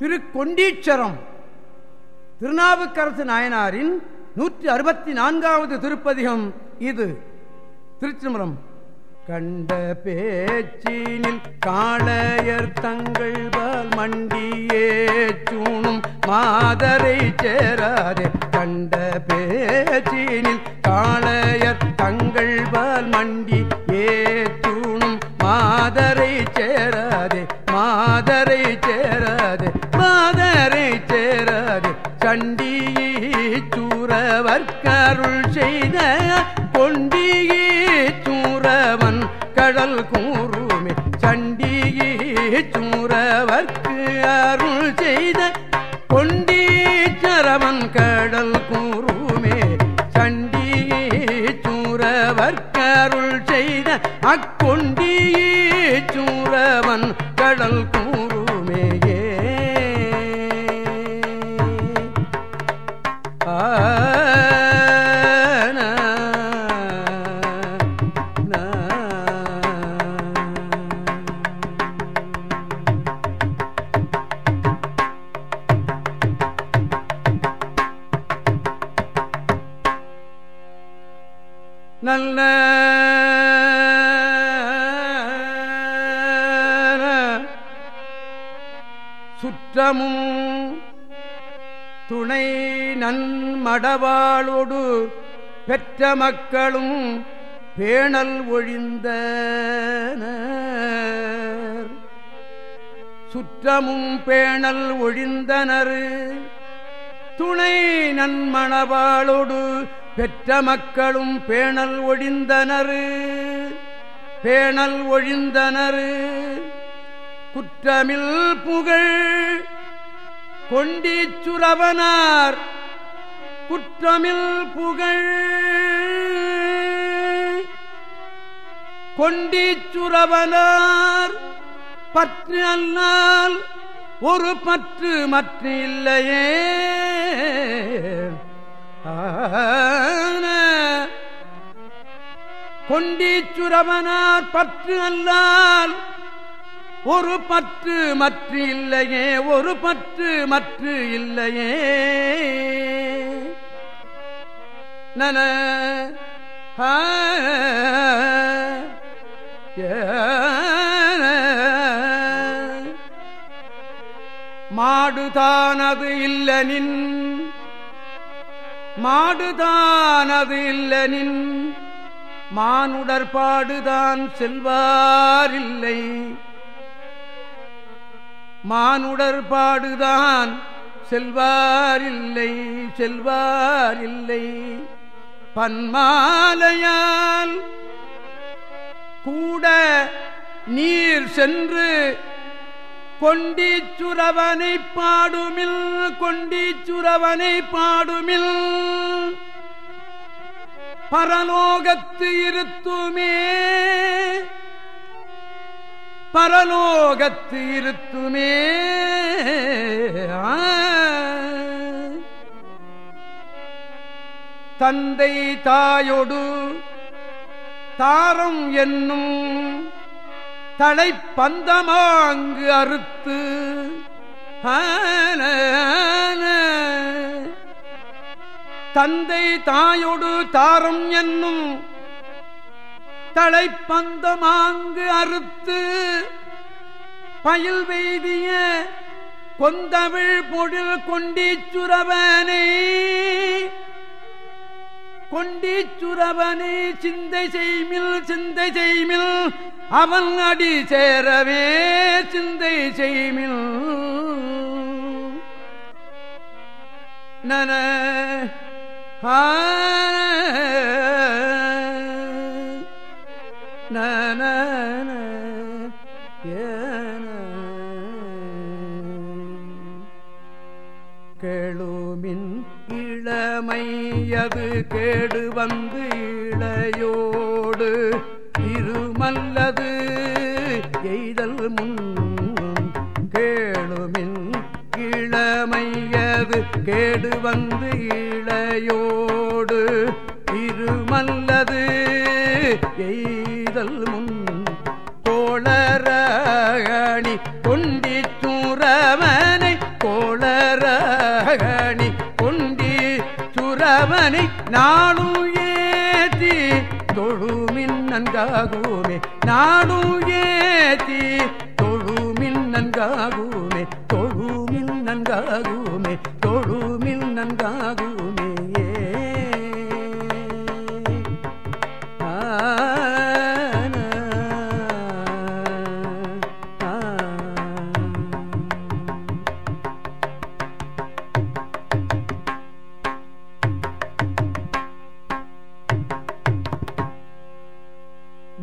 திருக்கொண்டீச்சரம். திருநாவுக்கரசு நாயனாரின் நூற்றி அறுபத்தி நான்காவது திருப்பதிகம் இது. திருச்சிமரம் கண்ட பேச்சினில் காளையர் தங்கள் பால் மண்டியே சூணும் மாதரை சேராதே. கண்ட பேச்சினில் காளையர் தங்கள் பால் மண்டி ஏச்சூணும் மாதரை சேராதே. மாதரை சே சண்டீச்சூரவர்க்கருள் செய்த கொண்டீச்சூரவன் கடல் கூறுமே சண்டீச்சூரவர்க்கு அருள் சுற்றமும் துணை நன்மடவாளோடு பெற்ற மக்களும் பேணல் ஒழிந்த சுற்றமும் பேணல் ஒழிந்தனர். துணை நன்மணவாளோடு பெற்ற மக்களும் பேணல் ஒழிந்தனர். பேணல் ஒழிந்தனர். குற்றமில் புகழ் கொண்டீச்சுரவனார் குற்றமில் புகழ் கொண்டீச்சுரவனார் பற்று அல்லால் ஒரு பற்று மற்ற இல்லையே. கொண்டீச்சுரவனார் பற்று அல்லால் ஒரு பற்று மற்று இல்லையே ஒரு பற்று மற்று இல்லையே. நன மாடுதானது இல்லனின் மாடுதானது இல்லனின் மானுடற்பாடுதான் செல்வாரில்லை. மானுடற்பாடுதான் செல்வாரில்லை செல்வாரில்லை. பன்மாலையால் கூட நீர் சென்று கொண்டீச்சுரவனை பாடுமில் கொண்டீச்சுரவனை பாடுமில். பரலோகத்து இருத்துமே பரலோகத்து இருத்துமே. தந்தை தாயொடு தாரம் என்னும் தலை பந்தமாங்கு அறுத்து. தந்தை தாயொடு தாரம் என்னும் தலைப்பந்தமாங்கு அறுத்து. பயில் வெய்திய கொந்தவிழ் பொழில் கொண்டீச்சுரவனை. கொண்டீச்சுரவனை சிந்தை செய்மில் சிந்தை செய்மில். அவன் அடி சேரவே சிந்தை செய்மில். நன நன கேளுமின் இளமையது கேடு வந்து இளையோடு இருமல்லது. எய்தல் முன் கேளுமின் இளமையது கேடு வந்து இளையோடு இருமல்லது. எய்தல் முன் நாடும் ஏத்தி தொழுமின் நன்காகுமே. நாடும் ஏத்தி தொழுமின் நன்காகுமே. தொழுமின் நன்காகுமே. தொழுமின் நன்காகுமே.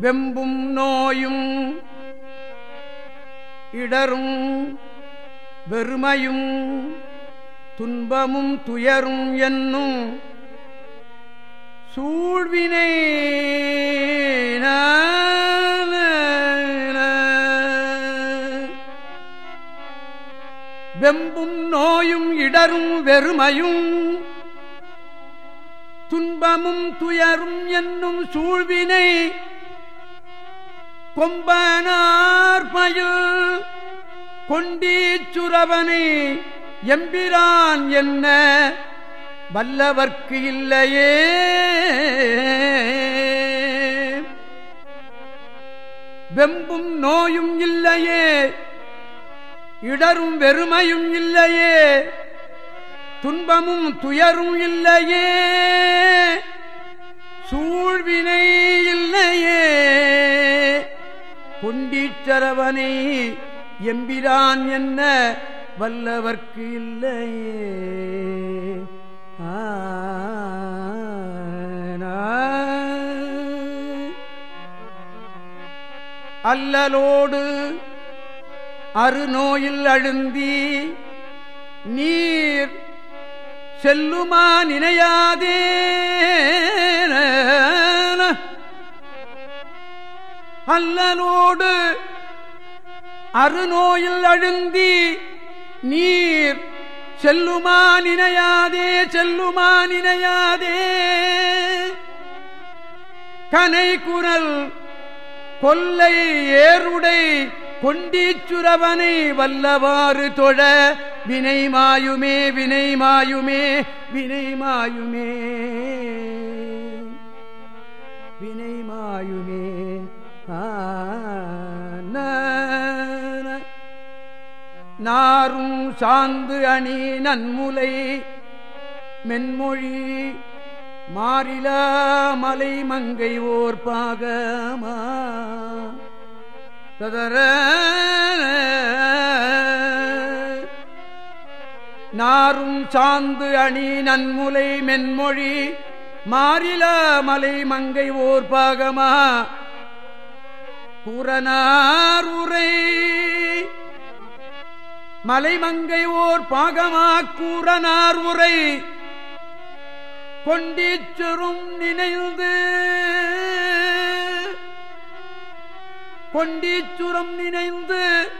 வெம்பும் நோயும் இடரும் வெறுமையும் துன்பமும் துயரும் என்னும் சூழ்வினை வெம்பும் நோயும் இடரும் வெறுமையும் துன்பமும் துயரும் என்னும் சூழ்வினை கொம்பனார்பயில் கொண்டீச்சுரவனை எம்பிரான் என்ன? வல்லவர்க்கு இல்லையே. வெம்பும் நோயும் இல்லையே. இடரும் வெறுமையும் இல்லையே. துன்பமும் துயரும் இல்லையே. சூழ்வினை இல்லையே. கொண்டீச்சரவனை எம்பிரான் என்ன வல்லவர்க்கு இல்லையே. அல்லலோடு அருநோயில் அழுந்தி நீர் செல்லுமா நினையாதே. அல்லனோடு அருநோயில் அழுந்தி நீர் செல்லுமா நினையாதே செல்லுமா நினையாதே கனை குரல் கொல்லை ஏருடை கொண்டீச்சுரவனை வல்லவாறு தொழ வினை மாயுமே வினை மாயுமே வினை மாயுமே வினை மாயுமே நாரும் சாந்து அணி நன்முலை மென்மொழி மாறிலா மலை மங்கை ஓர் பாகமா. ததர நாரும் சாந்து அணி நன்முலை மென்மொழி மாறிலா மலை மங்கை ஓர் பாகமா. கூறனார் உரை மலைமங்கை ஓர் பாகமா கூறனார் உரை கொண்டீச்சொரும் நினைந்து. கொண்டீச்சுரம் நினைந்து.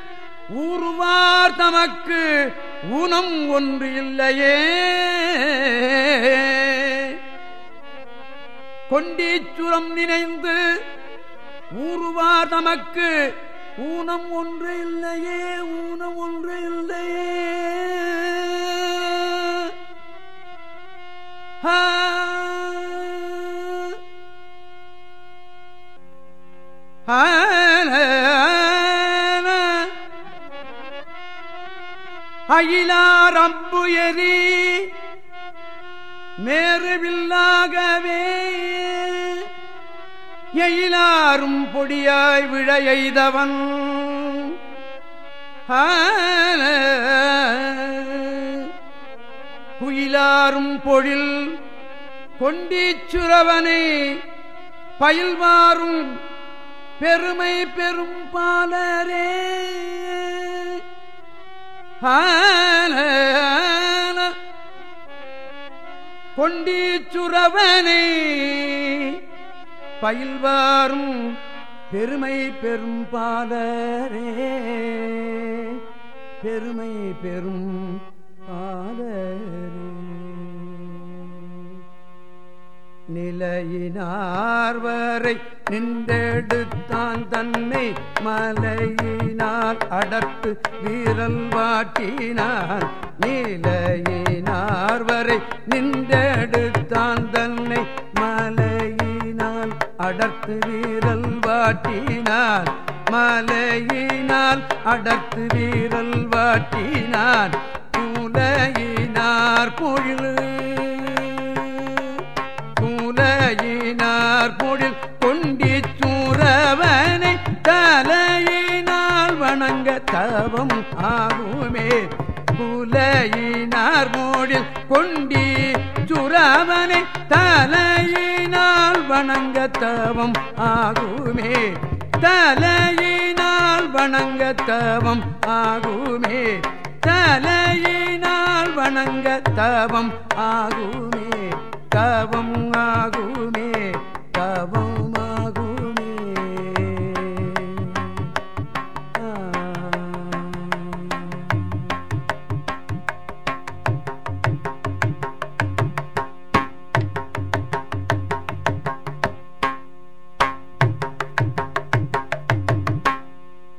ஊருவார் தமக்கு ஊனம் ஒன்று இல்லையே. கொண்டீச்சுரம் நினைந்து. ஊருவார் தமக்கு. ஊனம் ஒன்று இல்லையே ஊனம் ஒன்று இல்லையே. அயிலார் அம்பு எரி. மேறுவில்லாகவே எயிலாரும் பொடியாய் விழ எய்தவன் குயிலாரும் பொழில் கொண்டீச்சுரவனை பயில்வாரும் பெருமை பெரும் பாலரே. கொண்டீச்சுரவனை பயில்வாரும் பெருமை பெரும் பாலரே. பெருமை பெரும் பாலரே. நிலையினார்வரை நின்றெடுத்தான் தன்னை மலையினால் அடர்த்து வீரல் வாட்டினான். நிலையினார்வரை நின்றெடுத்தான் தன்னை மலை அடர்த்து வீரல் வாட்டினான் மலையினால் அடர்த்து வீரல் வாட்டினான் கூலையினார் பொழில். கூலையினார் பொழில் கொண்டி சூரவனை தலையினால் வணங்க தவம் ஆகுமே. குலையினார் மூடில் கொண்டி சுரவனை தலையினால் வணங்கத்தவம் ஆகுமே. தலையினால் வணங்கத்தவம் ஆகுமே. தலையினால் வணங்கத்தவம் ஆகுமே. தவம் ஆகுமே.